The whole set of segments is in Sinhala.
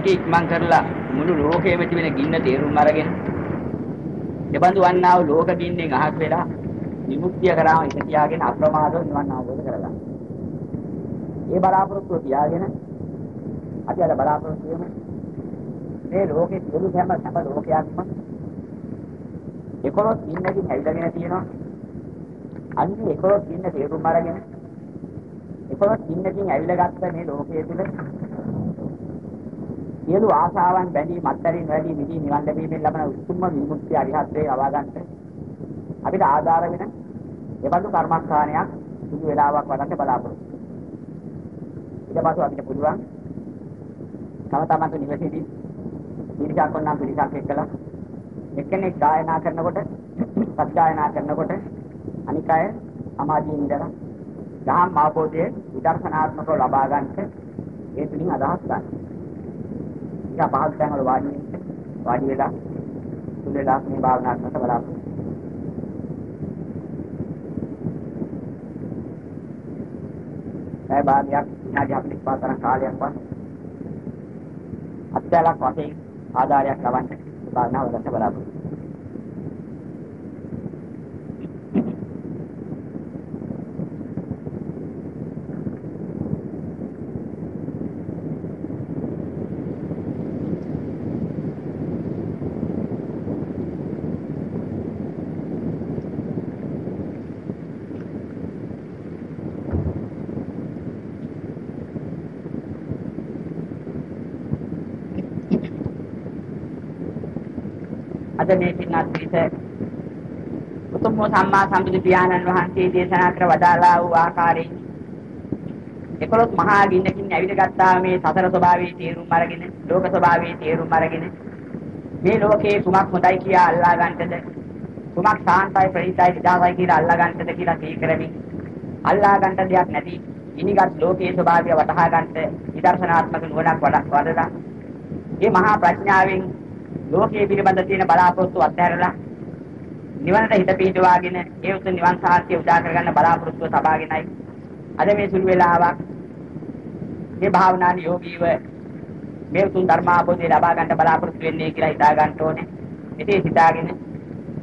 හැකි ඉක්මන් කරලා මුළු ලෝකෙම තිබෙන ගින්න තේරුම් අරගෙන එබඳු වන්නා වූ ලෝක ගින්නෙන් අහක් වෙලා විමුක්තිය කරාම ඉත තියාගෙන අප්‍රමාදව නිවන් අවබෝධ කරගන්න. ඒ බලාපොරොත්තුව තියාගෙන අපි අද බලාපොරොත්තු වෙමු මේ ලෝකේ සියලු හැම හැම ලෝකයක්ම 11 ගින්නකින් හැදිලාගෙන තියෙනවා. අන්න 11 ගින්න තේරුම් අරගෙන 11 ගින්නකින් ඇවිල්ලා ගත්ත මේ ලෝකයේ තුල සියලු ආශාවන් බැඳී මත්තරින් වැඩි විදි නිවන් ලැබීමෙන් ලබන උතුම්ම විමුක්තිය අරිහත්ත්වයේ ලබා ගන්නට අපිට ආධාර වෙන එබඳු කර්මස්ථානයක් සුදු වේලාවක් වඩන්න බලාපොරොත්තු. ඊට පස්සේ අපිට පුළුවන් තම තමන්ට නිවසේදී දීර්ඝ කොන්නම් පිළිසක් එක්කලා එක්කෙනෙක් ගායනා කරනකොට සත්‍යයනා කරනකොට අනික අය සමාධියේ ඉඳලා දහම් අවබෝධයේ විදර්ශනාත්මකව ලබා ගන්නට ඒ තුලින් අදහස් ගන්න. ඊට පහත් තැන් වල වාඩි වාඩි වෙලා සුලලා මේ භාවනා කරනට බලාපොරොත්තු ඒ භාගයක් විනාඩි 45 තරම් කාලයක් වත් අත්‍යලක් වශයෙන් ආධාරයක් ලබන්න භාවනාව ගන්න බලාපොරොත්තු අද මේ පින්වත් පිරිස. උතුම් සම්මා සම්බුදු පියාණන් වහන්සේ දේශනා කර වදාළා වූ ආකාරයෙන් එකොළොස් මහා ගින්නකින් ඇවිද ගත්තා මේ සතර ස්වභාවයේ තේරුම් අරගෙන ලෝක ස්වභාවයේ තේරුම් අරගෙන මේ ලෝකේ කුමක් හොඳයි කියා අල්ලා ගන්නටද කුමක් සාන්තයි ප්‍රණීතයි විදාසයි කියලා අල්ලා ගන්නටද කියලා තී කරමින් අල්ලා ගන්නට දෙයක් නැති ඉනිගත් ලෝකයේ ස්වභාවය වටහා ගන්නට විදර්ශනාත්මක නුවණක් වඩලා මේ මහා ප්‍රඥාවෙන් ලෝකයේ පිළිබඳ තියෙන බලාපොරොත්තු අත්හැරලා නිවනට හිත පිහිටවාගෙන ඒ උතුම් නිවන් සාර්ථ්‍ය උදා කරගන්න බලාපොරොත්තුව සබාගෙනයි අද මේ සුළු වේලාවක් මේ භාවනා නියෝගීව මේ උතුම් ධර්මාභෝධය ලබා ගන්න බලාපොරොත්තු වෙන්නේ කියලා හිතා ගන්න ඕනේ. ඉතින් හිතාගෙන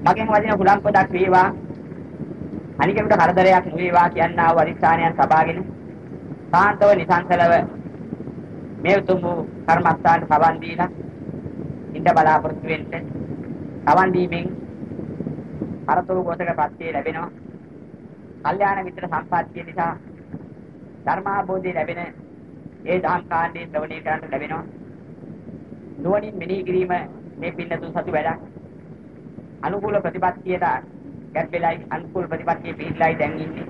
මගෙන් වදින හුලම් පොඩක් වේවා අනිකෙකුට කරදරයක් නෙවේවා කියනා වූ අදිස්ථානයන් සබාගෙන සාන්තව නිසංසලව මේ උතුම් කර්මස්ථාන සබන් දීලා ඉන්න බලාපොරොත්තු වෙන්න සවන් දීමෙන් අරතෝ ගෝසක පත්‍ය ලැබෙනවා. කල්යාණ මිත්‍ර සම්පත්තිය නිසා ධර්මාභෝධය ලැබෙන ඒ දහම් කාණ්ඩේ ශ්‍රවණය කරන්න ලැබෙනවා. නුවණින් මෙනෙහි කිරීම මේ පින්නතුන් සතු වැඩක්. අනුකූල ප්‍රතිපත්තියට ගැට් වෙලයි අනුකූල ප්‍රතිපත්තියේ පිළිලයි දැන් ඉන්නේ.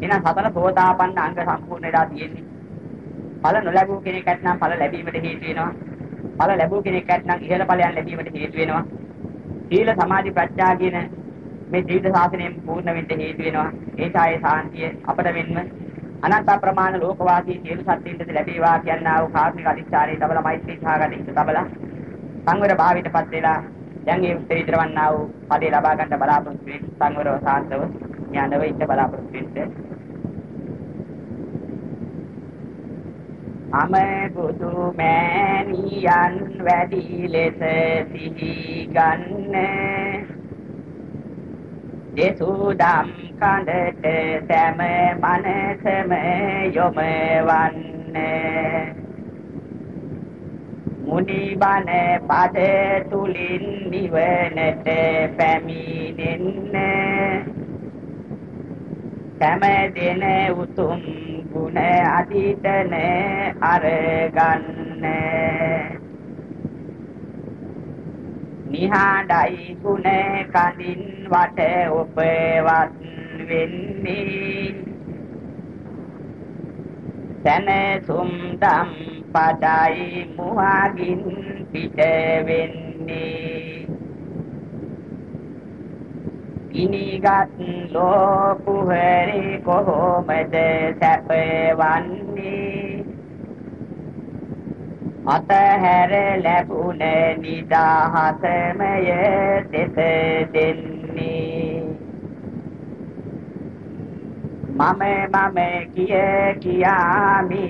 එහෙනම් සතර සෝතාපන්න අංග සම්පූර්ණ වෙලා තියෙන්නේ. ඵල නොලැබූ කෙනෙක්ට නම් ඵල ලැබීමට හේතු වෙනවා. ඵල ලැබූ කෙනෙක් නැත්නම් ඉහළ ඵලයන් ලැබීමට හේතු වෙනවා. සීල සමාධි ප්‍රඥා කියන මේ ජීවිත සාසනයෙන් පූර්ණ වෙන්න හේතු වෙනවා. ඒ ඡායේ සාන්තිය අපට වෙන්න අනන්ත ප්‍රමාණ ලෝකවාසී සියලු සත්ත්වයන්ට ලැබේවා කියනා වූ කාර්මික අධිෂ්ඨානයේ තබල මෛත්‍රී සහගත ඉත තබල සංවර භාවයටපත් වෙලා දැන් ඒ උත්තරීතර වන්නා වූ පදේ ලබා ගන්න බලාපොරොත්තු වෙන සංවරව සාන්තව ඥානව ඉන්න බලාපොරොත්තු වෙන්න අම බුදු මෑණියන් වැඩි ලෙස සිහි ගන්න දේසුදම් කඳට සෑම මනසම යොමවන්න. මුනි බණ පද තුලින් නිවනට පැමිණෙන්න. සෑම දින උතුම් ගුණ අතීතන අරගන්න. නිහඬයි ගුණ කඳින් වට ඔබවත් වෙන්නේ. සනසුම් දම් පදයි මුහගින් පිට වෙන්නේ. ඉනිගත් ලෝකුහරි කොහොමද සැපවන්නේ? අතහැර ලැබුණ නිදහසමය දෙස දෙන්නේ. මම මම කිය කියාමි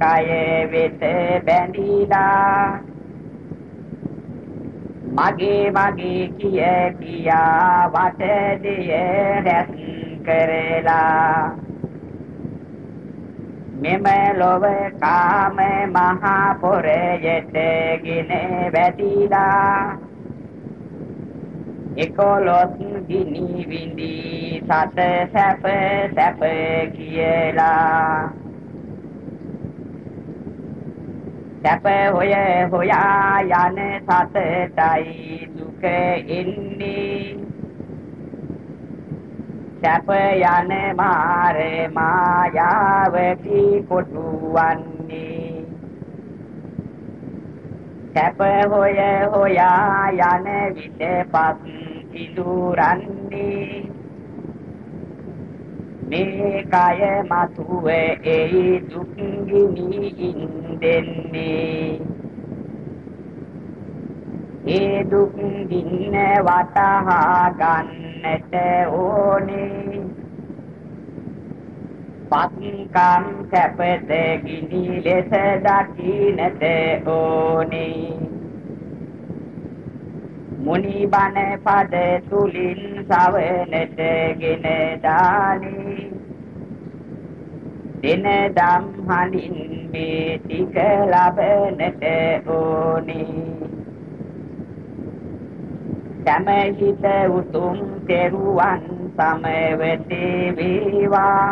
කය වෙත බැඳීලා මගේ මගේ කිය කියා වටදිය රැස් කරලා මෙම ලොව කාම මහා පොරයට ගින වැටිලා. එකොලොස් ගිනි විඳි සත සැප සැප කියලා. සැප හොය හොයා යන සතටයි දුක එන්නේ සැප යන මාර මායාවකි කොටුවන්නේ. සැප හොය හොයා යන විට පස් ඉදුරන්නේ මේ කය මතුව එයි දුක් ගිනි ඉන්දෙන්නේ. ඒ දුක් ගින්න වටහා ගන්නට ඕනේ. පත්කම් කැපත ගිනි ලෙස දකින්නට ඕනේ. මුනි බණ පද තුලින් සවනට ගෙන දානි. දින දම් හලින් මේ ටික ලබනට ඕනි. සමහිත උතුම් තෙරුවන් සමවතේ වේවා.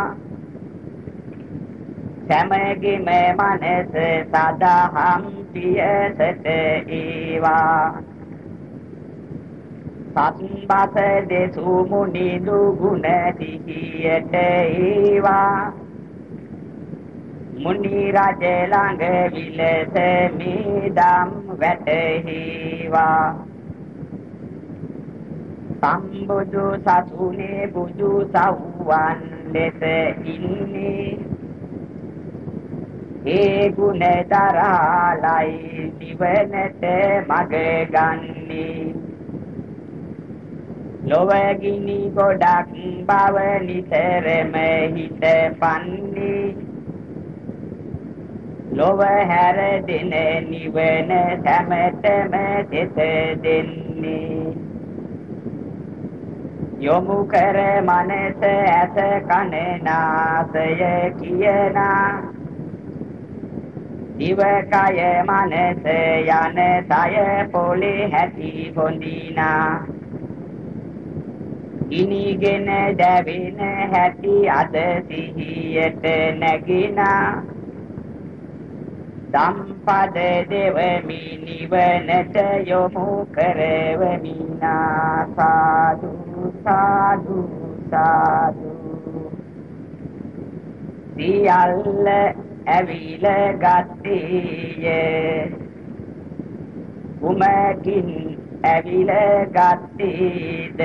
සමගිම මනස සදාහම් පියසට ඒවා. සත්බස දෙසු මුනි දුගුණ සිහියට ඒවා. මුනි රජ ළඟ විලස මීදම් වැටහිවා. සම්බුදු සසුනේ බුදු සව්වන් ලෙස ඉන්නේ. ඒ ගුණ දරාලයි නිවනට මග ගන්නේ. ලොවගිනි ගොඩක් බව නිතරම හිත පන්නේ ලොව හැර දෙන නිවන සැමතම සිත දෙන්නේ. යොමු කර මනස ඇස කන නාසය කියනා. දිවකය මනස යන සය පොලේ හැටි හොඳිනා. ගිනිගෙන දැවෙන හැටි අද සිහියට නැගිනා. සම්පද දෙවමි නිවනට යොමු කරවමි සාදු සාදු. සාදු සියල්ල ඇවිල ගත්තේය. උමකින් ඇවිල ගත්තේද?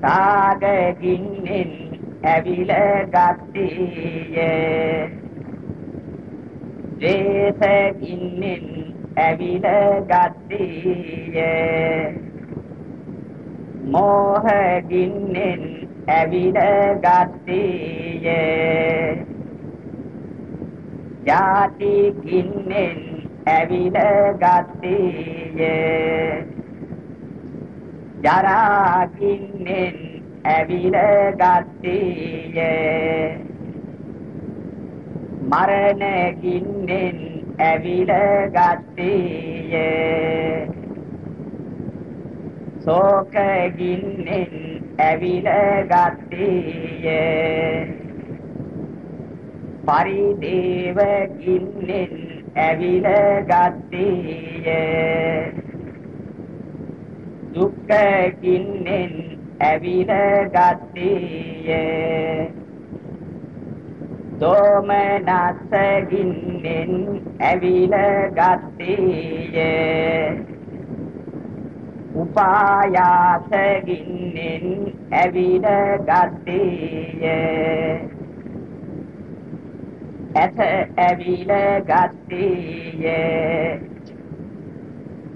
සාගකින්ෙන් ඇවිල ගත්තේය. දේශකින්ෙන් ඇවිල ගත්තේය. මෝහකින්ෙන් ඇවිල ගත්තේය. ජාතිකින්ෙන් ඇවිල ගත්තේය. ජරාකින්ෙන් ඇවිල ගත්තේය. මරණකින්ෙන් ඇවිල ගත්තේය. ශෝකකින්ෙන් ඇවිල ගත්තේය. පරිදේවකින්ෙන් ඇවිල ගත්තේය. දුක්ඛකින්ෙන් ඇවිල ගත්තේය. දෝමනස්සකින්ෙන් ඇවිල ගත්තේය උපායාසකින්ෙන් ඇවිල ගත්තේය ඇත ඇවිල ගත්තේය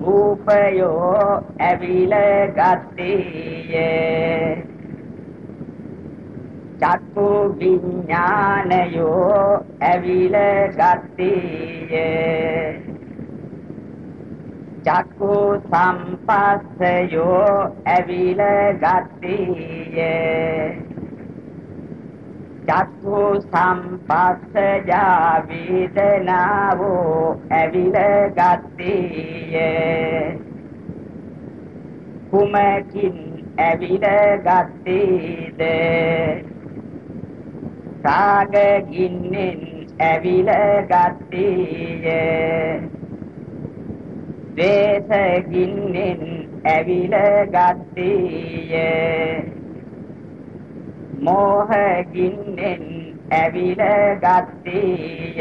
රූපයෝ ඇවිල ගත්තේය චක්කු විඥානයෝ ඇවිල ගත්තේය. චක්කු සම්පස්සයෝ ඇවිල ගත්තේය. චක්කු සම්පස්සජා වේදනාවෝ ඇවිල ගත්තේය. කුමකින් ඇවිල ගත්තේද? රාග ගින්නෙන් ඇවිල ගත්තේය. දේශ ගින්නෙන් ඇවිල ගත්තේය. මෝහ ගින්නෙන් ඇවිල ගත්තේය.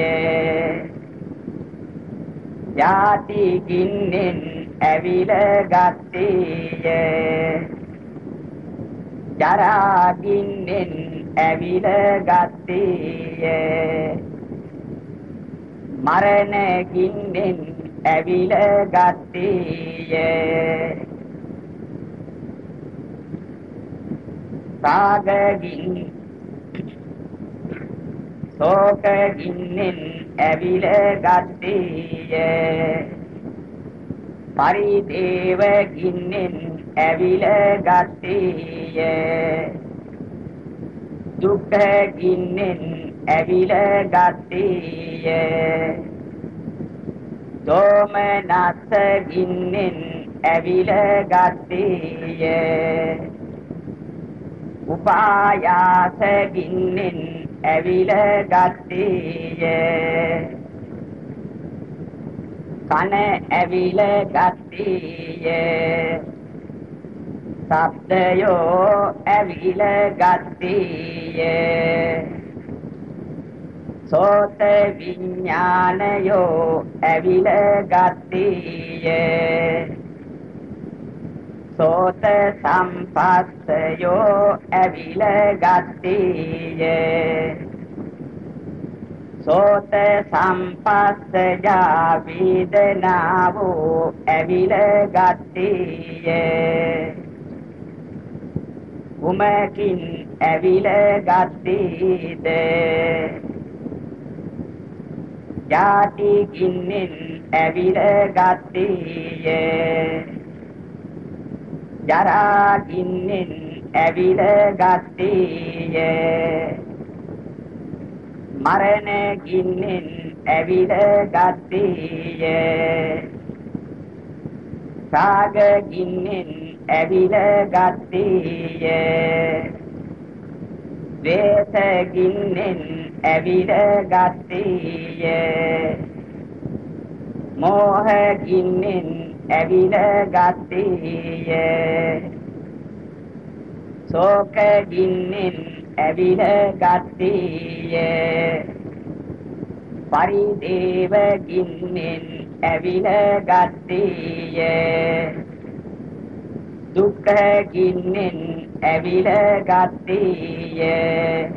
යාති ගින්නෙන් ඇවිල ගත්තේය. ජරා ගින්නෙන් ඇවිල ගත්තේය මරණ ගින්නෙන් ඇවිල ගත්තේය සාගගින් සෝකගින්නෙන් ඇවිල ගත්තේය පරිදේවගින්නෙන් ඇවිල ගත්තේය දුක්ඛගින්නෙන් ඇවිල ගත්තේය. දෝමනස්ස ගින්නෙන් ඇවිල ගත්තේය. උපායාස ගින්නෙන් ඇවිල ගත්තේය. කන ඇවිල ගත්තේය. සබ්දයෝ ඇවිල ගත්තේය. සෝත විඥානයෝ ඇවිල ගත්තේය. සෝත සම්පස්සයෝ ඇවිල ගත්තේය. සෝත සම්පස්සජා වේදනාවෝ ඇවිල ගත්තේය. උමකින් ඇවිල ගත්තේද? ජාති ගින්නෙන් ඇවිල ගත්තේය? ජරා ගින්නෙන් ඇවිල ගත්තේය? මරණ ගින්නෙන් ඇවිල ගත්තේය? රාග ගින්නෙන් ඇවිල ගත්තේය වේස ගින්නෙන් ඇවිල ගත්තේය මෝහ ගින්නෙන් ඇවිල ගත්තේය ශෝක ගින්නෙන් ඇවිල ගත්තේය පරිදේව ගින්නෙන් ඇවිල ගත්තේය දුක්ඛ ගින්නෙන් ඇවිල ගත්තේය.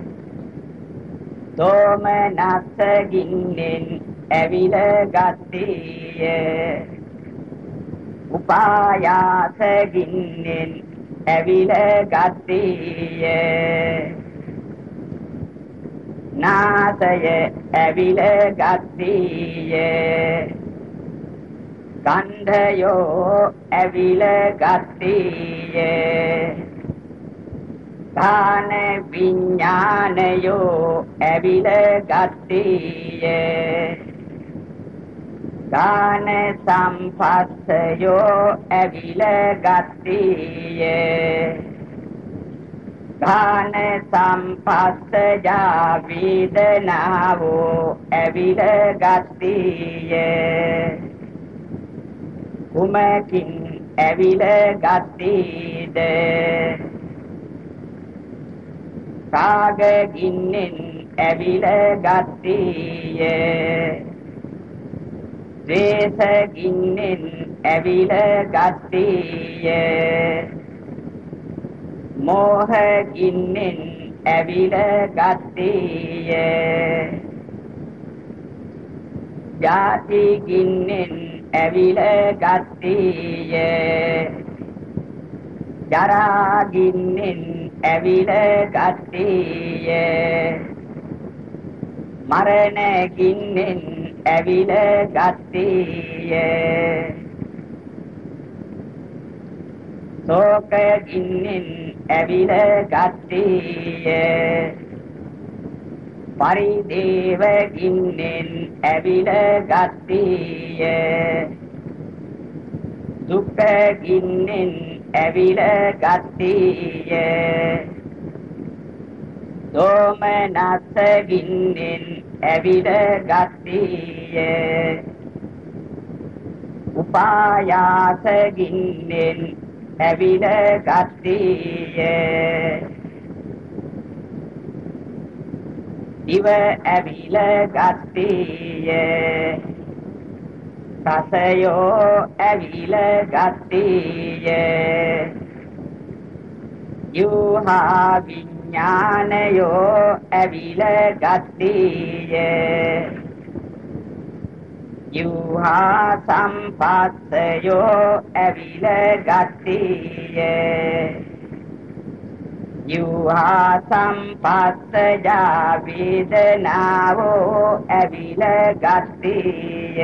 දෝමනස්ස ගින්නෙන් ඇවිල ගත්තේය. උපායාස ගින්නෙන් ඇවිල ගත්තේය. නාසය ඇවිල ගත්තේය. ගන්ධයෝ ඇවිල ගත්තේය. ධාන විඥානයෝ ඇවිල ගත්තේය. ධාන සම්පස්සයෝ ඇවිල ගත්තේය. ධාන සම්පස්සජා වේදනාවෝ ඇවිල ගත්තේය. කුමකින් ඇවිල ගත්තේද? රාග ගින්නෙන් ඇවිල ගත්තේය? ද්වේෂ ගින්නෙන් ඇවිල ගත්තේය? මෝහ ගින්නෙන් ඇවිල ගත්තේය? ජාති ගින්නෙන් ඇවිල ගත්තේය. ජරා ගින්නෙන් ඇවිල ගත්තේය. මරණ ගින්නෙන් ඇවිල ගත්තේය. ශෝක ගින්නෙන් ඇවිල ගත්තේය. පරිදේව ගින්නෙන් ඇවිල ගත්තේය. දුක් ගින්නෙන් ඇවිල ගත්තේය. දෝමනස්ස ගින්නෙන් ඇවිල ගත්තේය. උපායාස ගින්නෙන් ඇවිල ගත්තේය. දිව ඇවිල ගත්තේය. රසයෝ ඇවිල ගත්තේය. යෝහා විඥානයෝ ඇවිල ගත්තේය. යෝහා සම්පස්සයෝ ඇවිල ගත්තේය. යෝහා සම්පස්සජා වේදනාවෝ ඇවිල ගත්තේය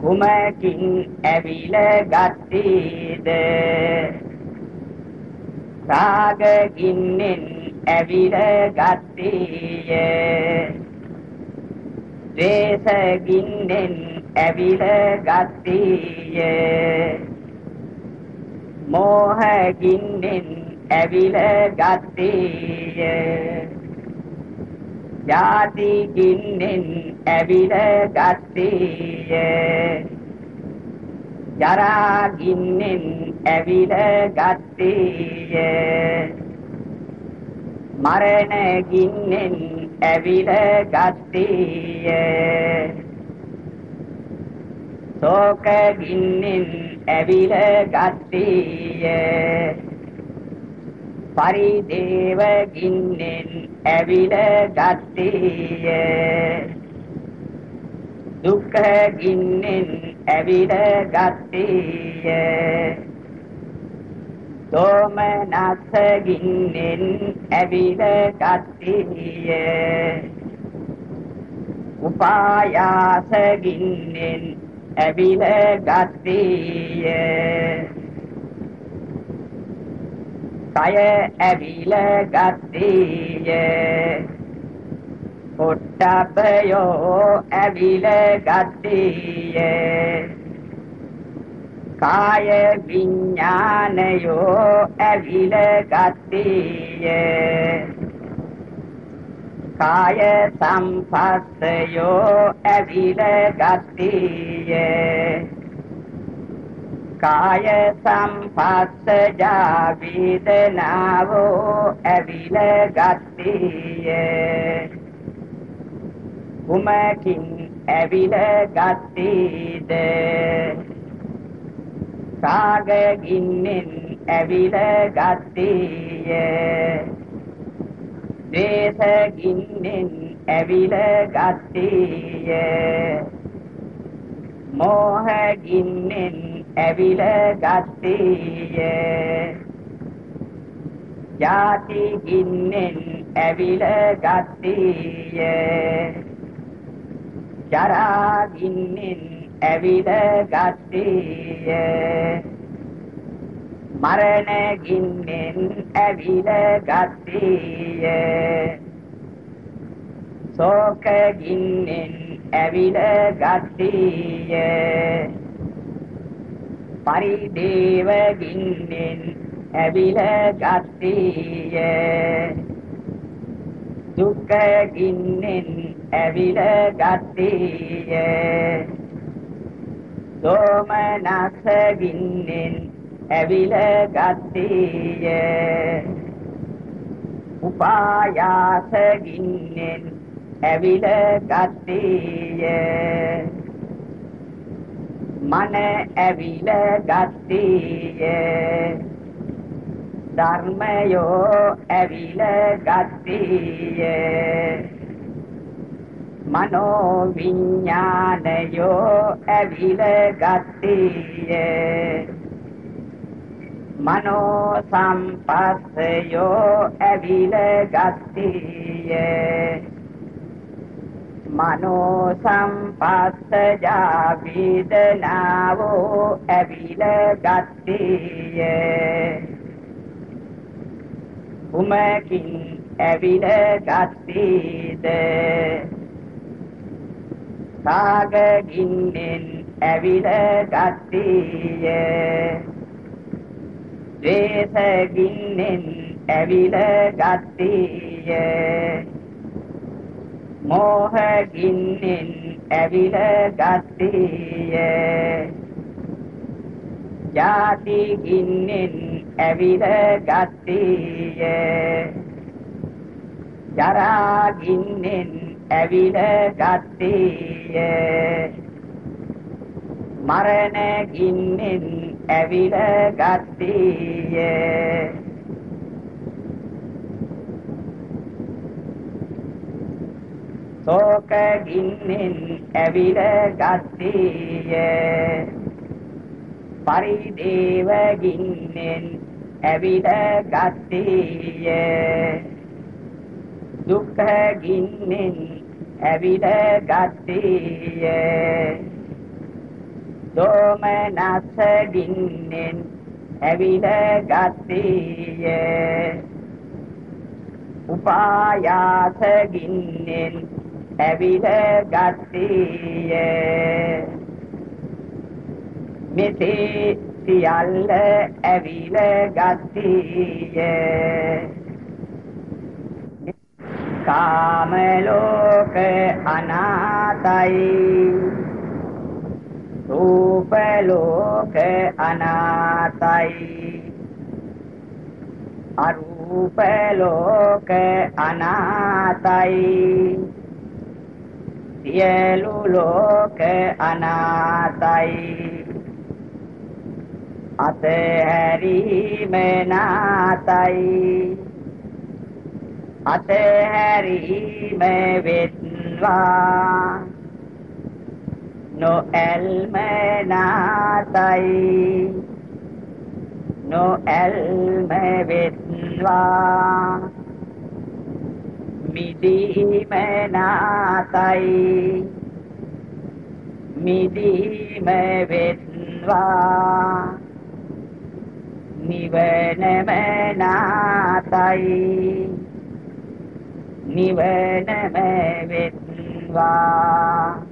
කුමකින් ඇවිල ගත්තේද රාග ගින්නෙන් ඇවිල ගත්තේය ද්වේෂ ගින්නෙන් ඇවිල ගත්තේය මෝහ ගින්නෙන් ඇවිල ගත්තේය. ජාති ගින්නෙන් ඇවිල ගත්තේය. ජරා ගින්නෙන් ඇවිල ගත්තේය. මරණ ගින්නෙන් ඇවිල ගත්තේය. ශෝක ගින්නෙන් ඇවිල ගත්තේය පරිදේව ගින්නෙන් ඇවිල ගත්තේය දුක්ඛ ගින්නෙන් ඇවිල ගත්තේය දෝමනස්ස ගින්නෙන් ඇවිල ගත්තේය උපායාස ගින්නෙන් ඇවිල ගත්තේය. කය ඇවිල ගත්තේය. පොට්ටබයෝ ඇවිල ගත්තේය. කාය විඥානයෝ ඇවිල ගත්තේය. කාය සම්පස්සයෝ ඇවිල ගත්තේය. කාය සම්පස්සජා වේදනාවෝ ඇවිල ගත්තේය. කුමකින් ඇවිල ගත්තේද? රාග ගින්නෙන් ඇවිල ගත්තේය. ද්වේෂ ගින්නෙන් ඇවිල ගත්තේය. මෝහ ගින්නෙන් ඇවිල ගත්තේය. ජාති ගින්නෙන් ඇවිල ගත්තේය. ජරා ගින්නෙන් ඇවිල ගත්තේය. මරණ ගින්නෙන් ඇවිල ගත්තේය. ශෝක ගින්නෙන් ඇවිල ගත්තේය. පරිදේව ගින්නෙන් ඇවිල ගත්තේය. දුක්ඛ ගින්නෙන් ඇවිල ගත්තේය. දෝමනස්ස ගින්නෙන් ඇවිල ගත්තේය උපායාස ගින්නෙන් ඇවිල ගත්තේය මන ඇවිල ගත්තේය ධර්මයෝ ඇවිල ගත්තේය මනෝ විඥානයෝ ඇවිල ගත්තේය මනෝ සම්පස්සයෝ ඇවිල ගත්තේය. මනෝ සම්පස්සජා වේදනාවෝ ඇවිල ගත්තේය. උමකින් ඇවිල ගත්තේද? සාග ගින්නෙන් ඇවිල ගත්තේය. ද්වේෂ ගින්නෙන් ඇවිල ගත්තේය. මෝහ ගින්නෙන් ඇවිල ගත්තේය. ජාති ගින්නෙන් ඇවිල ගත්තේය. ජරා ගින්නෙන් ඇවිල ගත්තේය. මරණ ගින්නෙන් ඇවිල ගත්තේය ශෝක ගින්නෙන් ඇවිල ගත්තේය පරිදේව ගින්නෙන් ඇවිල ගත්තේය දුක්ඛ ගින්නෙන් ඇවිල ගත්තේය දෝමනස්ස ගින්නෙන් ඇවිල ගත්තේය. උපායාස ගින්නෙන් ඇවිල ගත්තේය. මෙසේ සියල්ල ඇවිල ගත්තේය. කාම ලෝක අනාතයි. රූප ලෝක අනාතයි. අරූප ලෝක අනාතයි. සියලු ලෝක අනාතයි. අතහැරීම නාතයි. අතහැරීම වෙත්වා නොඇල්ම නාතයි නොඇල්ම වෙත්වා මිදීම නාතයි මිදීම වෙත්වා නිවනම නාතයි නිවනම වෙත්වා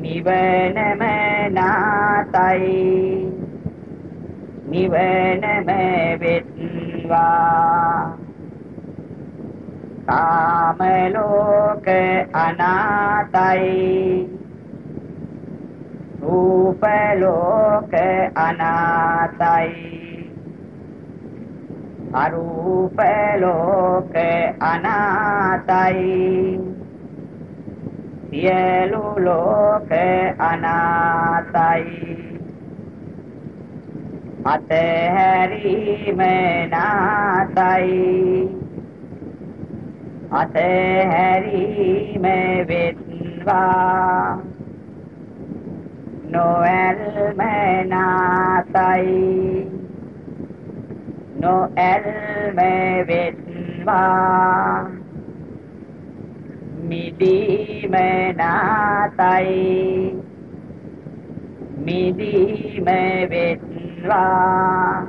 නිවනම නාතයි. නිවනම වෙත්වා. කාම ලෝක අනාතයි. රූප ලෝක අනාතයි. අරූප ලෝක අනාතයි. සියලු ලෝක අනාතයි. අතහැරීම නාතයි. අතහැරීම වෙත්වා නොඇල්ම නාතයි. නොඇල්ම වෙත්වා මිදීම නාතයි මිදීම වෙත්වා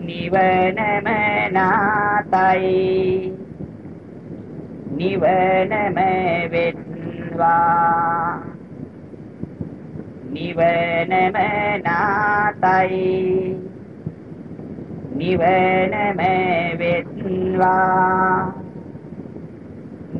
නිවනම නාතයි නිවනම වෙත්වා නිවනම නාතයි නිවනම වෙත්වා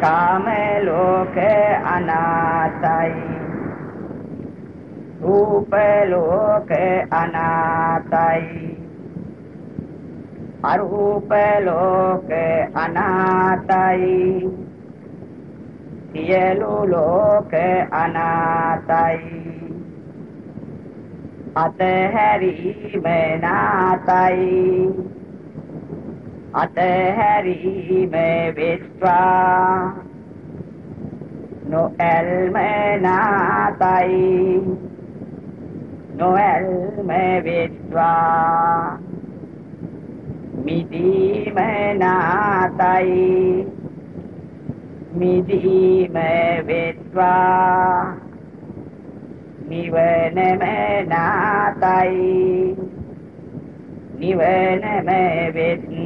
කාම ලෝක අනාතයි. රූප ලෝක අනාතයි. අරූප ලෝක අනාතයි. සියලු ලෝක අනාතයි. අතහැරීම නාතයි. අතහැරීම විස්වා නොඇල්ම නාතයි. නොඇල්ම විස්වා මිදීම නාතයි. මිදීම වෙත්වා. නිවනම නාතයි. නිවනම වෙත්වා.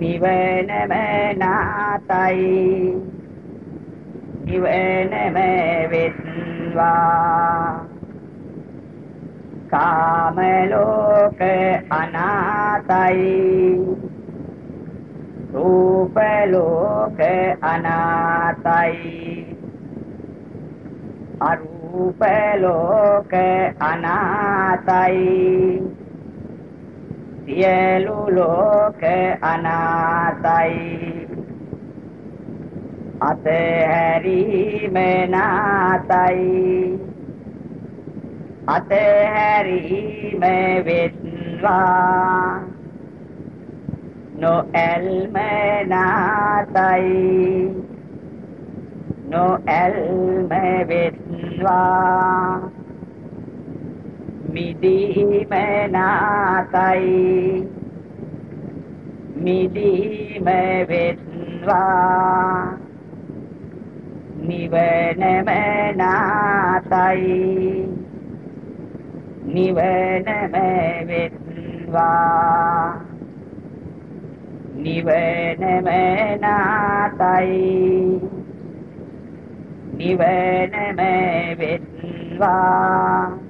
නිවනම නාතයි නිවනම වෙත්වා කාම ලෝක අනාතයි රූප ලෝක අනාතයි අරූප ලෝක අනාතයි සියලු ලෝක අනාතයි. අතහැරීම නාතයි. අතහැරීම වෙත්වා. නොඇල්ම නාතයි. නොඇල්ම වෙත්වා. මිදීම නාතයි මිදීම වෙත්වා නිවනම නාතයි නිවනම වෙත්වා නිවනම නාතයි නිවනම වෙත්වා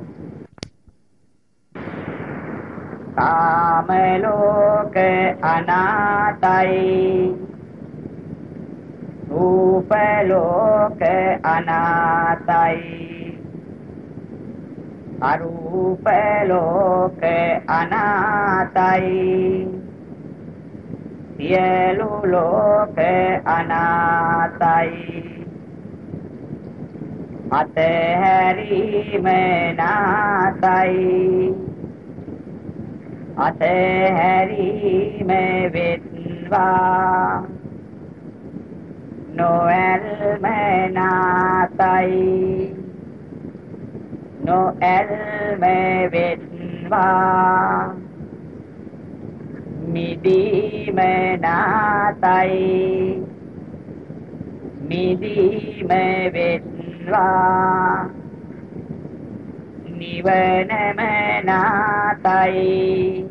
කාම ලෝක අනාතයි. රූප ලෝක අනාතයි. අරූප ලෝක අනාතයි. සියලු ලෝක අනාතයි. අතහැරීම නාතයි. අතහැරීම වෙත්වා. නොඇල්ම නාතයි නොඇල්ම වෙත්වා මිදීම නාතයි මිදීම වෙත්වා නිවනම නාතයි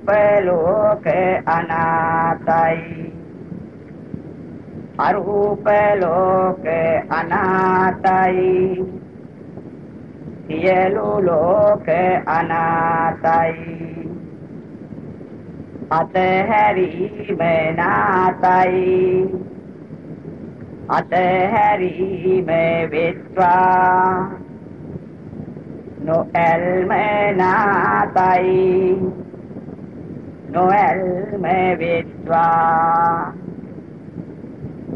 රූප ලෝක අනාතයි. අරූප ලෝක අනාතයි. සියලු ලෝක අනාතයි. අතහැරීම නාතයි. අතහැරීම වෙත්වා. නොඇල්ම නාතයි. නොඇල්ම වෙත්වා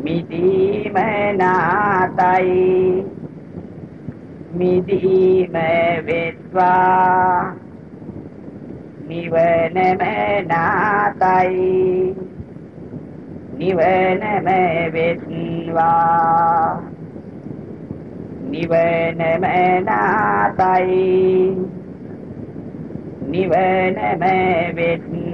මිදීම නාතයි මිදීම වෙත්වා නිවනම නාතයි නිවනම වෙත්වා නිවනම නාතයි නිවනම වෙත්වා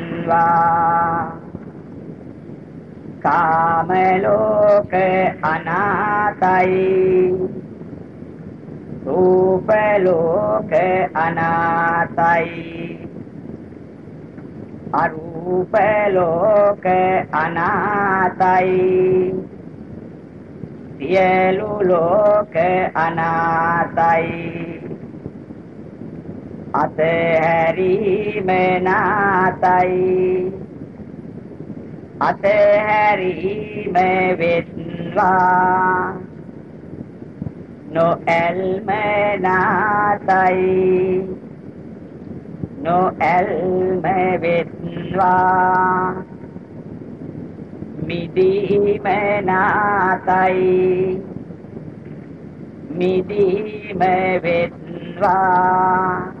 කාම ලෝක අනාතයි රූප ලෝක අනාතයි අරූප ලෝක අනාතයි සියලු ලෝක අනාතයි අතහැරීම නාතයි අතහැරීම වෙත්වා නොඇල්ම නාතයි නොඇල්ම වෙත්වා මිදීම නාතයි මිදීම වෙත්වා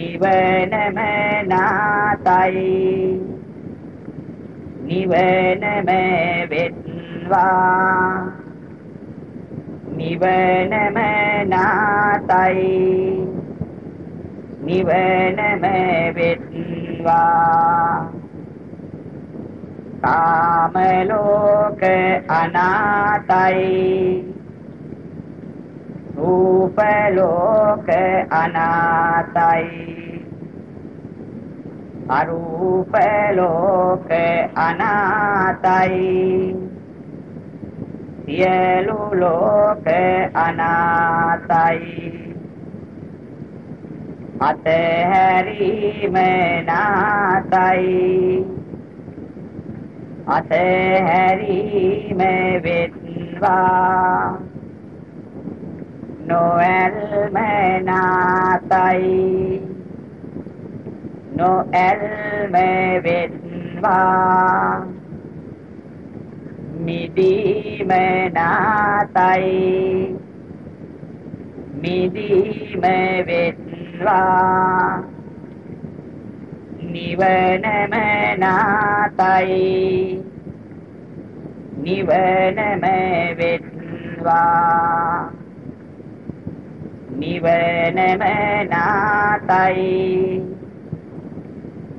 නිවනම නාතයි නිවනම වෙත්වා නිවනම නාතයි නිවනම වෙත්වා කාම ලෝක අනාතයි. රූප ලෝක අනාතයි. අරූප ලෝක අනාතයි. සියලු ලෝක අනාතයි. අතහැරීම නාතයි. අතහැරීම වෙත්වා නොඇල්ම නාතයි. නොඇල්ම වෙත්වා මිදීම නාතයි මිදීම වෙත්වා නිවනම නාතයි නිවනම වෙත්වා නිවනම නාතයි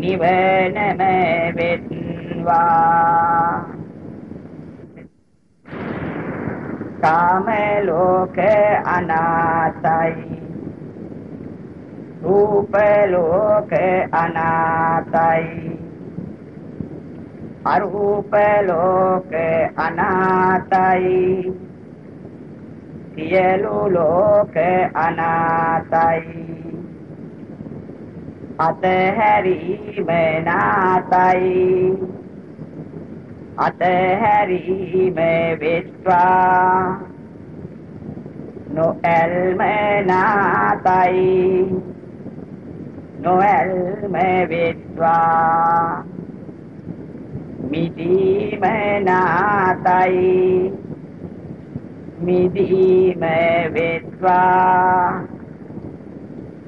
නිවනම වෙත්වා කාම ලෝක අනාතයි රූප ලෝක අනාතයි අරූප ලෝක අනාතයි සියලු ලෝක අනාතයි අතහැරීම නාතයි. අතහැරීම වෙත්වා නොඇල්ම නාතයි. නොඇල්ම වෙත්වා මිදීම නාතයි. මිදීම වෙත්වා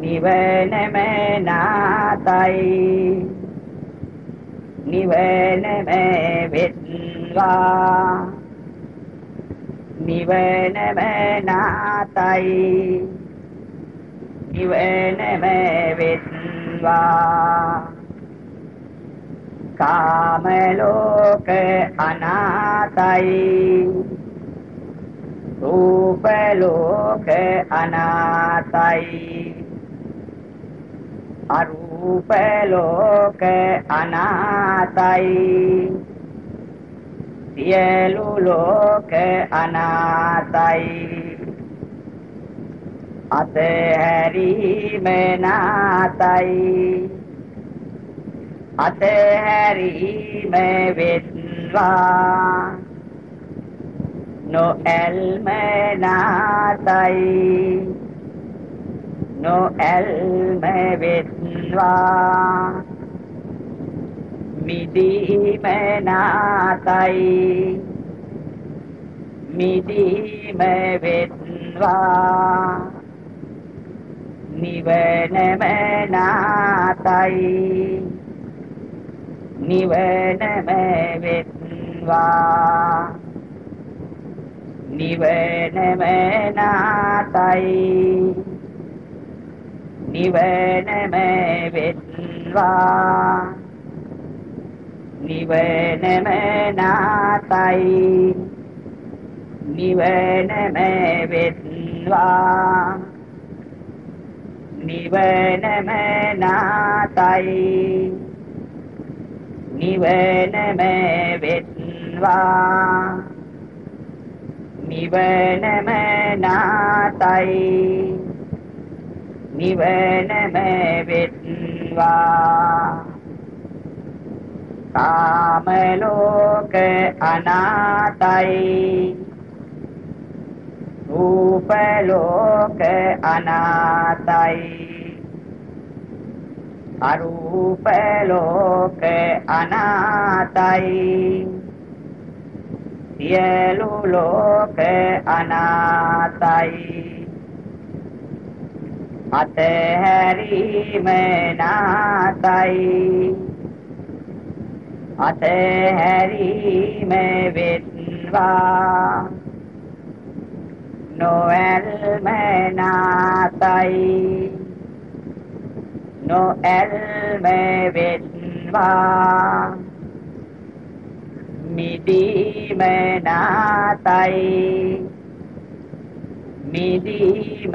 නිවනම නාතයි නිවනම වෙත්වා. නිවනම නාතයි නිවනම වෙත්වා. කාම ලෝක අනාතයි. රූප ලෝක අනාතයි. අරූප ලෝක අනාතයි. සියලු ලෝක අනාතයි. අතහැරීම නාතයි. අතහැරීම වෙත්වා නොඇල්ම නාතයි. නොඇල්ම වෙත්වා මිදීම නාතයි මිදීම වෙත්වා නිවනම නාතයි නිවනම වෙත්වා නිවනම නාතයි නිවනම වෙත්වා නිවනම නාතයි නිවනම වෙත්වා නිවනම නාතයි නිවනම වෙත්වා නිවනම නාතයි නිවනම වෙත්වා කාම ලෝක අනාතයි. රූප ලෝක අනාතයි. අරූප ලෝක අනාතයි. සියලු ලෝක අනාතයි. අතහැරීම නාතයි අතහැරීම වෙත්වා නොඇල්ම නාතයි නොඇල්ම වෙත්වා මිදීම නාතයි මිදීම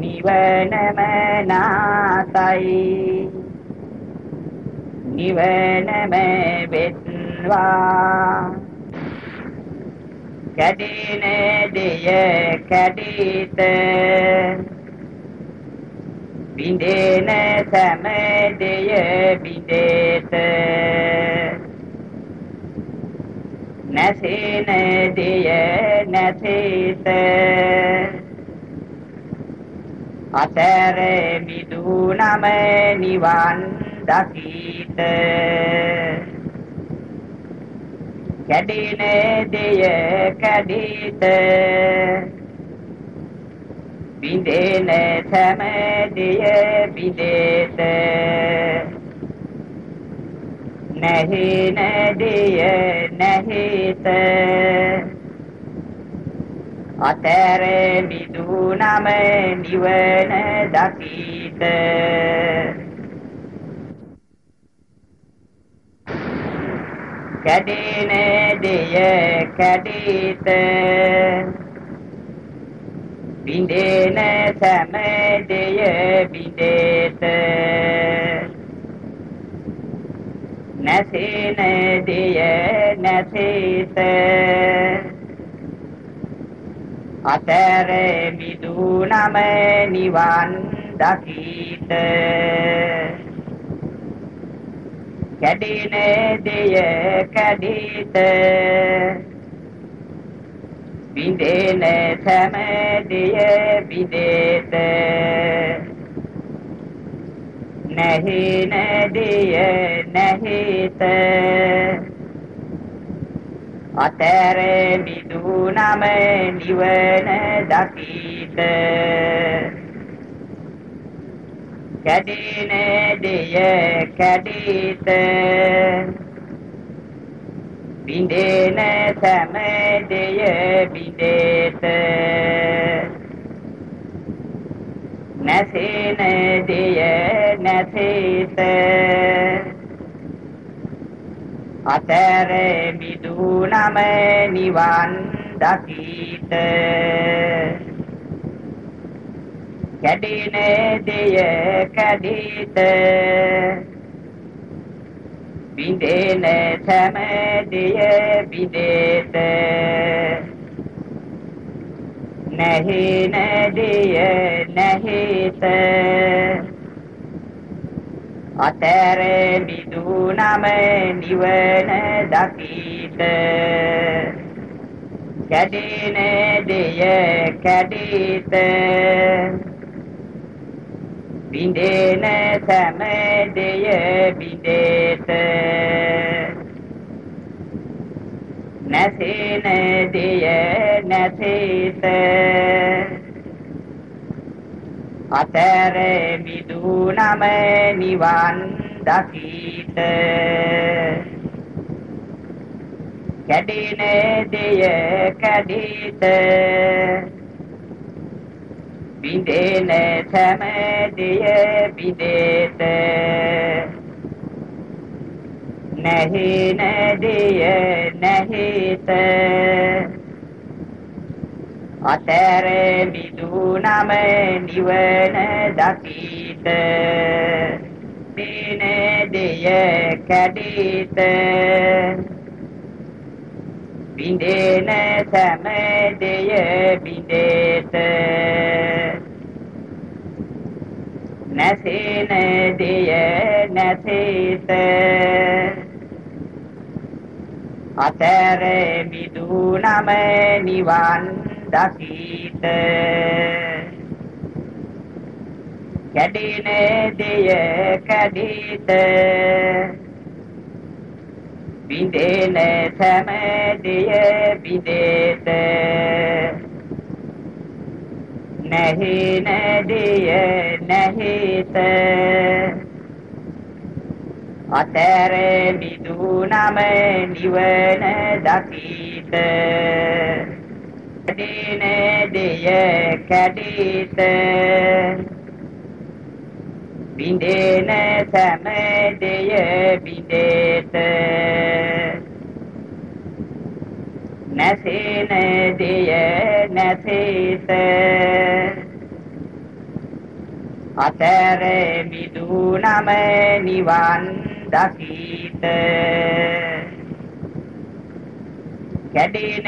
නිවනම නාතයි නිවනම වෙත්වා කැඩින දෙය කැඩීත බින්දේන සෑම දෙය බින්දේත නැසෙන දෙය නැසෙත. අතර මිදු නම නිවන් දකීත. කැඩින දෙය කැඩීත. බින්දේන සෑම දෙය බින්දේත නැහින දෙය නැහිත. අතර මිදු නම නිවන දකීත. කැඩෙන දෙය කැඩීත. බින්දේන සෑම දෙය බින්දේත නැසෙන දෙය නැසෙත. අතර මිදු නම නිවන් දකීත. කැඩින දෙය කැඩීත. බින්දේන සෑම දෙය බින්දේත නැහින දෙය නැහිත. අතර මිදු නම නිවන දකීත. කැඩින දෙය කැඩීත. බින්දේන සෑම දෙය බින්දේත නැසෙන දෙය නැසෙත. අතර මිදු නම නිවන් දකීත. කැඩින දෙය කැඩීත. බින්දේන සෑම දෙය බින්දේත නැහින දෙය නැහිත. අතර මිදු නම නිවන දකීත. කැඩින දෙය කැඩීත. බින්දේන සෑම දෙය බින්දේත නැසෙන දෙය නැසෙත. අතර මිදු නම නිවන් දකීත. කැඩින දෙය කැඩීත. බින්දේන සෑම දෙය බින්දේත නැහින දෙය නැහිත. අතර මිදු නම නිවන දකීත. දින දෙය කැඩීත. බින්දේන සෑම දෙය බින්දේත නැසෙන දෙය නැසෙත. අතර මිදු නම නිවන් දකීත. කැඩින දෙය කැඩීත. බින්දේන සෑම දෙය බින්දේත නැහින දෙය නැහිත. අතර මිදු නම නිවන දකීත. කැඩිනේ දිය කැඩීත. බින්දේන සෑම දෙය බින්දේත නැසේන දෙය නැසේත. අතර මිදු නම නිවන් දකීත කැඩින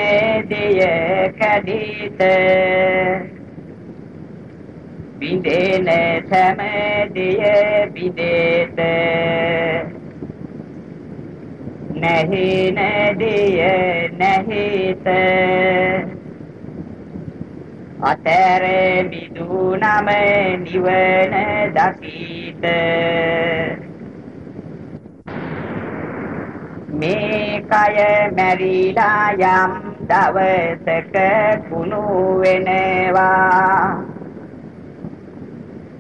දෙය කැඩීත. බින්දේන සෑම දෙය බින්දේත නැහින දෙය නැහිත. අතර මිදු නම නිවන දකීත. මේ කය මැරිලා යම් දවසක කුණු වෙනවා.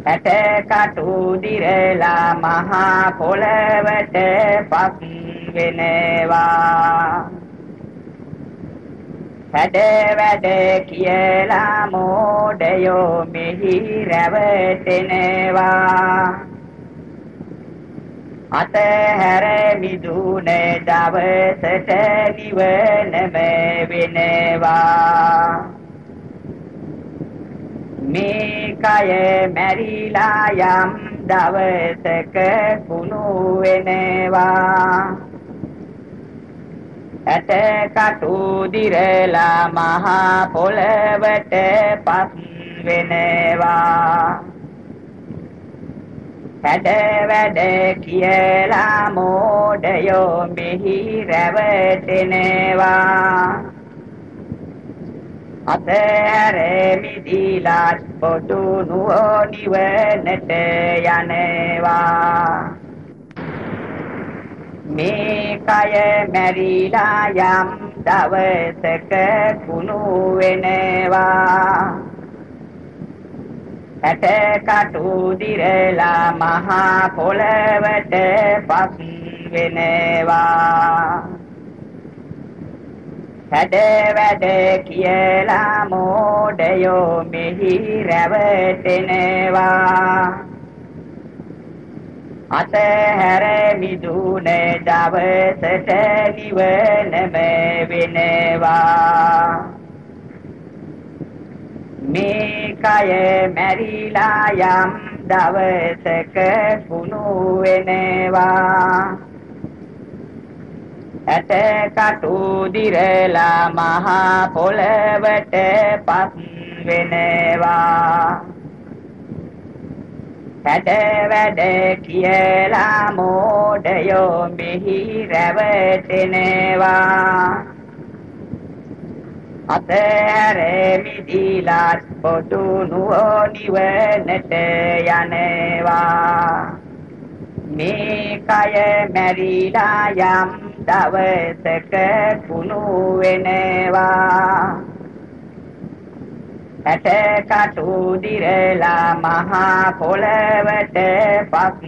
ඇට කටු දිරලා මහා පොළවට පස් වෙනවා. හැඩ වැඩ කියලා මෝඩයෝ මෙහි රැවටෙනවා. අතහැර මිදුන දවසට නිවනම වෙනවා මේ කය මැරිලා යම් දවසක කුණු වෙනවා. ඇට කටු දිරලා මහා පොළවට පස් වෙනවා. හැඩ වැඩ කියලා මෝඩයෝ මෙහි රැවටෙනවා. අතහැර මිදිලා පොදු නුවණිවනට යනවා. මේ කය මැරිලා යම් දවසක කුණු වෙනවා. ඇට කටු දිරලා මහා පොළවට පස් වෙනවා. හැඩ වැඩ කියලා මෝඩයෝ මෙහි රැවටෙනවා. අතහැර මිදුන දවසට නිවනම වෙනවා. මේ කය මැරිලා යම් දවසක කුණු වෙනවා. ඇට කටු දිරලා මහා පොළවට පස් වෙනවා. හැඩ වැඩ කියලා මෝඩයෝ මෙහි රැවටෙනවා. අතහැර මිදිලා පොදු නුවණිවනට යනවා. මේ කය මැරිලා යම් දවසක කුණු වෙනවා. ඇට කටු දිරලා මහා පොළවට පස්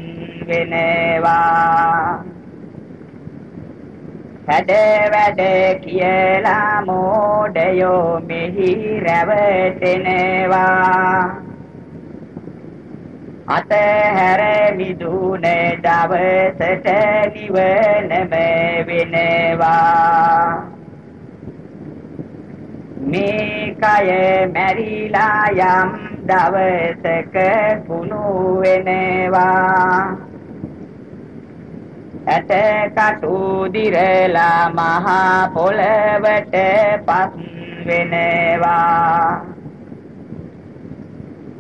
වෙනවා. හැඩ වැඩ කියලා මෝඩයෝ මෙහි රැවටෙනවා. අතහැර මිදුන දවසට නිවනම වෙනවා. මේ කය මැරිලා යම් දවසක කුණු වෙනවා. ඇට කටු දිරලා මහා පොළවට පස් වෙනවා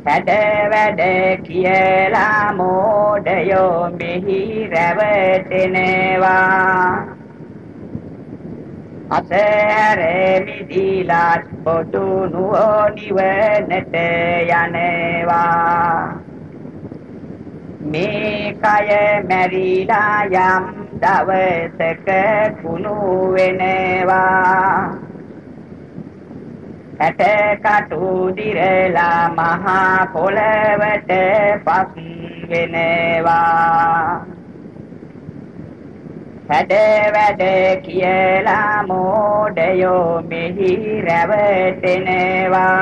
හැඩ වැඩ කියලා මෝඩයෝ මෙහි රැවටෙනවා. අතහැර මිදිලා පොදු නුවණිවනට යනවා. මේ කය මැරිලා යම් දවසක කුණු වෙනවා. ඇට කටු දිරලා මහා පොළවට පස් වෙනවා. හැඩ වැඩ කියලා මෝඩයෝ මෙහි රැවටෙනවා.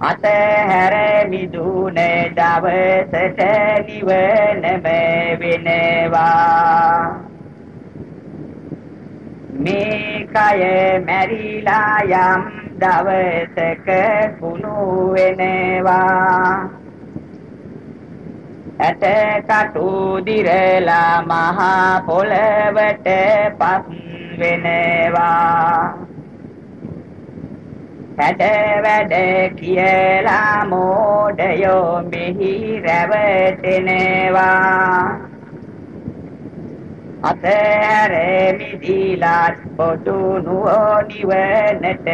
අතහැර මිදුන දවසට නිවනම වෙනවා මේ කය මැරිලා යම් දවසක කුණු වෙනවා. ඇට කටු දිරලා මහා පොළවට පස් වෙනවා. හැඩ වැඩ කියලා මෝඩයෝ මෙහි රැවටෙනවා. අතහැර මිදිලාත් පොදු නුවණිවනට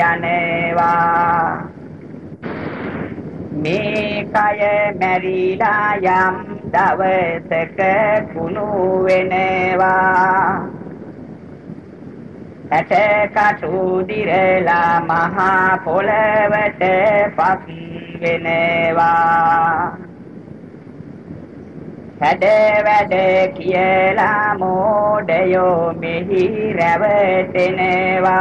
යනවා. මේ කය මැරිලා යම් දවසක කුණු වෙනවා. ඇට කටු දිරලා මහා පොළවට පස් වෙනවා. හැඩ වැඩ කියලා මෝඩයෝ මෙහි රැවටෙනවා.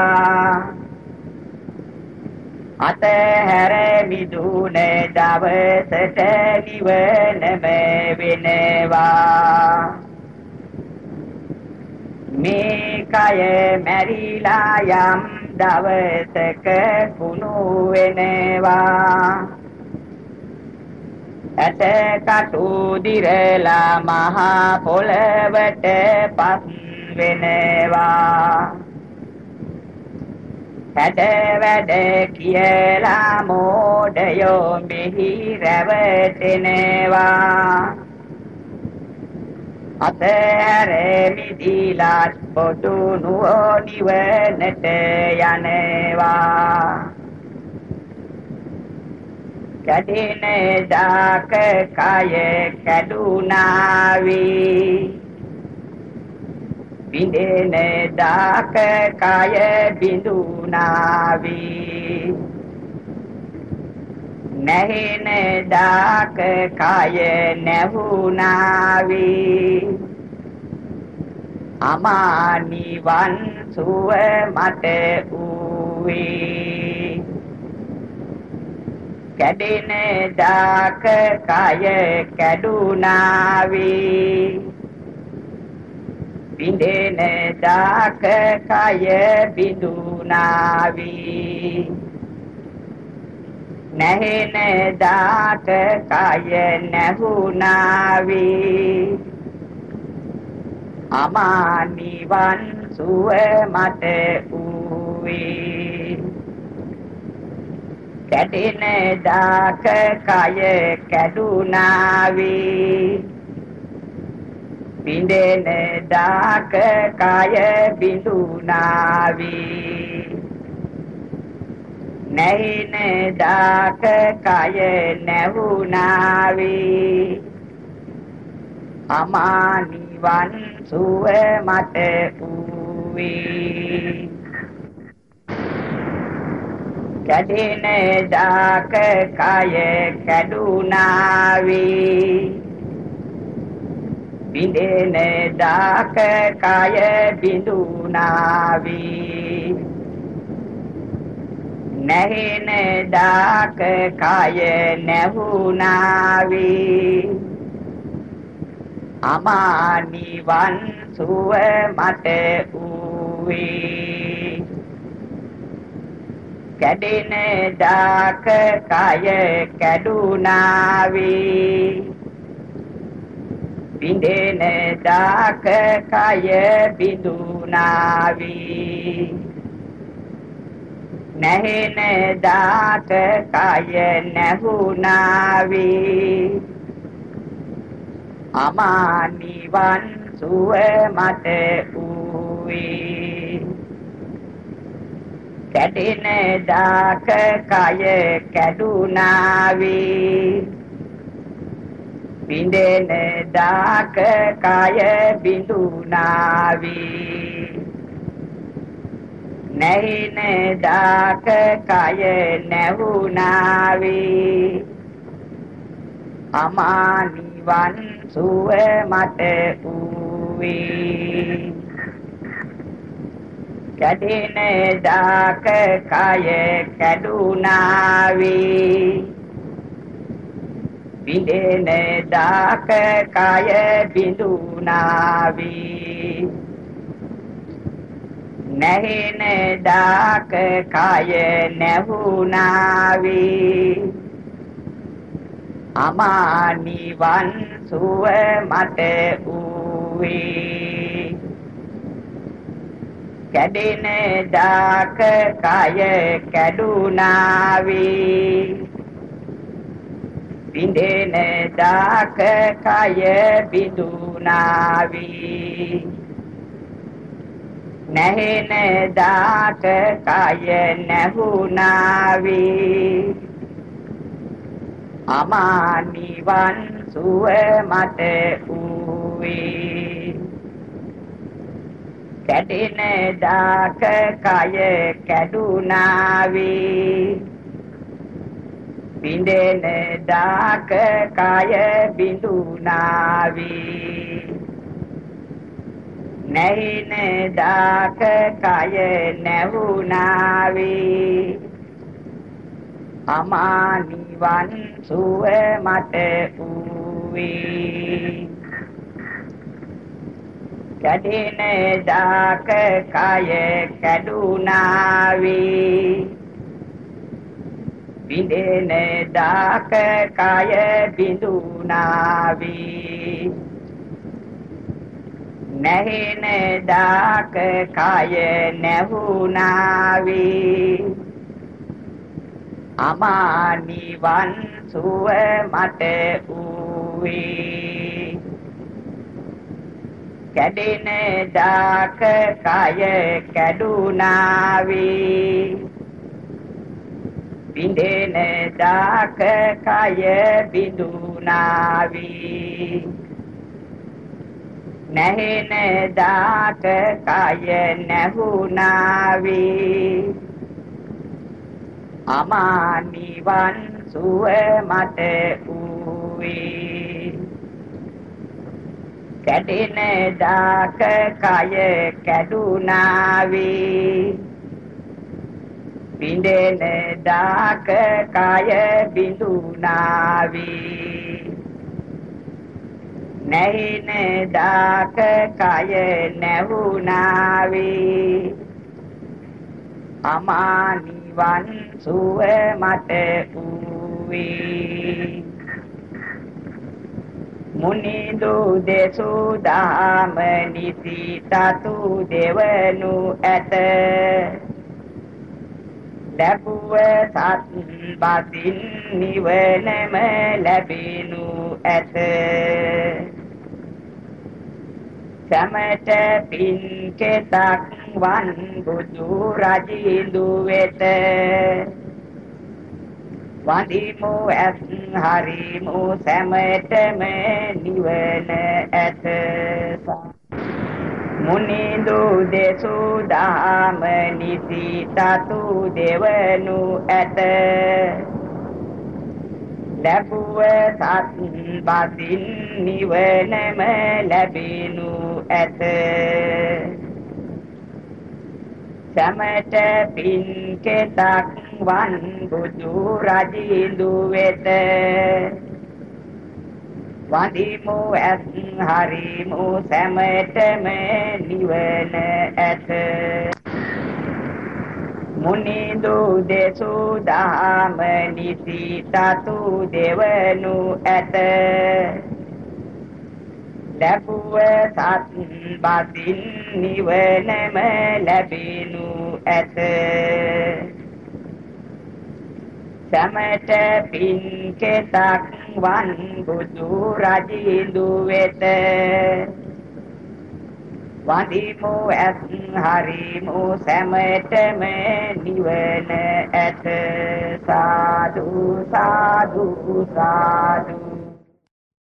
අතහැර මිදුන දවසට නිවනම වෙනවා. මේ කය මැරිලා යම් දවසක කුණු වෙනවා. ඇට කටු දිරලා මහා පොළවට පස් වෙනවා. හැඩ වැඩ කියලා මෝඩයෝ මෙහි රැවටෙනවා. අතහැර මිදිලාත් පොදු නුවණිවනට යනවා. කැඩෙන දාක කය කැඩුනාවි. බින්දෙන දාක කය බිඳුනාවි. නැහෙන දාක කය නැහුනාවි අමානිවන් සුව මට ඌවේ කැඩෙන දාක කය කැඩුනාවි බින්දෙන දාක කය බිඳුනාවි නැහෙන දාක කය නැහුනාවි. අමානිවන් සුව මට ඌවේ කැඩෙන දාක කය කැඩුනාවි. බින්දෙන දාක කය බිඳුනාවි. නැහින දාක කය නැහුනාවි අමානිවන් සුව මට ඌවේ කැඩෙන දාක කය කැඩුනාවි. බින්දෙන දාක කය බිඳුනාවි. නැහෙන දාක කය නැහුනාවි. අමානිවන් සුව මට ඌවේ කැඩෙන දාක කය කැඩුනාවි. බින්දෙන දාක කය බිඳුනාවි. නැහෙන දාක කය නැහුනාවි. අමානිවන් සුව මට ඌවේ කැඩෙන දාක කය කැඩුනාවි. බින්දෙන දාක කය බිඳුනාවි. නැහින දාක කය නැහුනාවි අමානිවන් සුව මට ඌවේ කැඩෙන දාක කය කැඩුනාවේ. බිඳෙන දාක කය බිඳුනාවේ. නැහෙන දාක කය නැහුනාවේ අමානිවන් සුව මට ඌවේ කැඩෙන දාක කය කැඩුනාවේ බින්දෙන දාක කය බිඳුනාවි නැහෙන දාක කය නැහුනාවි. අමානිවන් සුව මට ඌවේ කැඩෙන දාක කය කැඩුනාවේ. බින්දෙන දාක කය බිඳුනාවි. නැහින දාක කය නැහුනාවි අමානිවන් සුව මට ඌවේ කැඩෙන දාක කය කැඩුනාවි. බිඳෙන දාක කය බිඳුනාවි. නැහෙන දාක කය නැහුනාවි අමානිවන් සුව මට ඌවේ කැඩෙන දාක කය කැඩුනාවි. බින්දෙන දාක කය බිඳුනාවි. නැහෙන දාක කය නැහුනාවි. අමානිවන් සුව මට ඌවේ කැඩෙන දාක කය කැඩුනාවි. බින්දෙන දාක කය බිඳුනාවි. නැහින දාක කය නැහුනාවි අමානිවන් සුව මට ඌවේ මුනිදු දෙසු දාම නිසි තතු දෙවනු ඇත. ලැබුව සත් බසින් නිවනම ලැබෙනු ඇත. සමට පින් කෙතක් වන් බුදු රජින්දු වෙත. වඳිමු ඇත් හරිමු සැමටම නිවන ඇත. මුනිදු දෙසු දහම නිසි තතු දෙවනු ඇත. ලැබුව සත් බසින් නිවනම ලැබෙනු ඇත. සමට පින් කෙතක් වන් බුදු රජින්දු වෙත. වඳිමු ඇත් හරිමු සැමටම නිවන ඇත. මුනිදු දෙසු දාම නිසි තතු දෙවනු ඇත. ලැබුව සත් බසින් නිවනම ලැබෙනු ඇත. සමට පින් කෙතක් වන් බුදු රජින්දු වෙත. වඳිමු ඇත් හරිමු සැමටම නිවන ඇත. සාදු සාදු සාදු.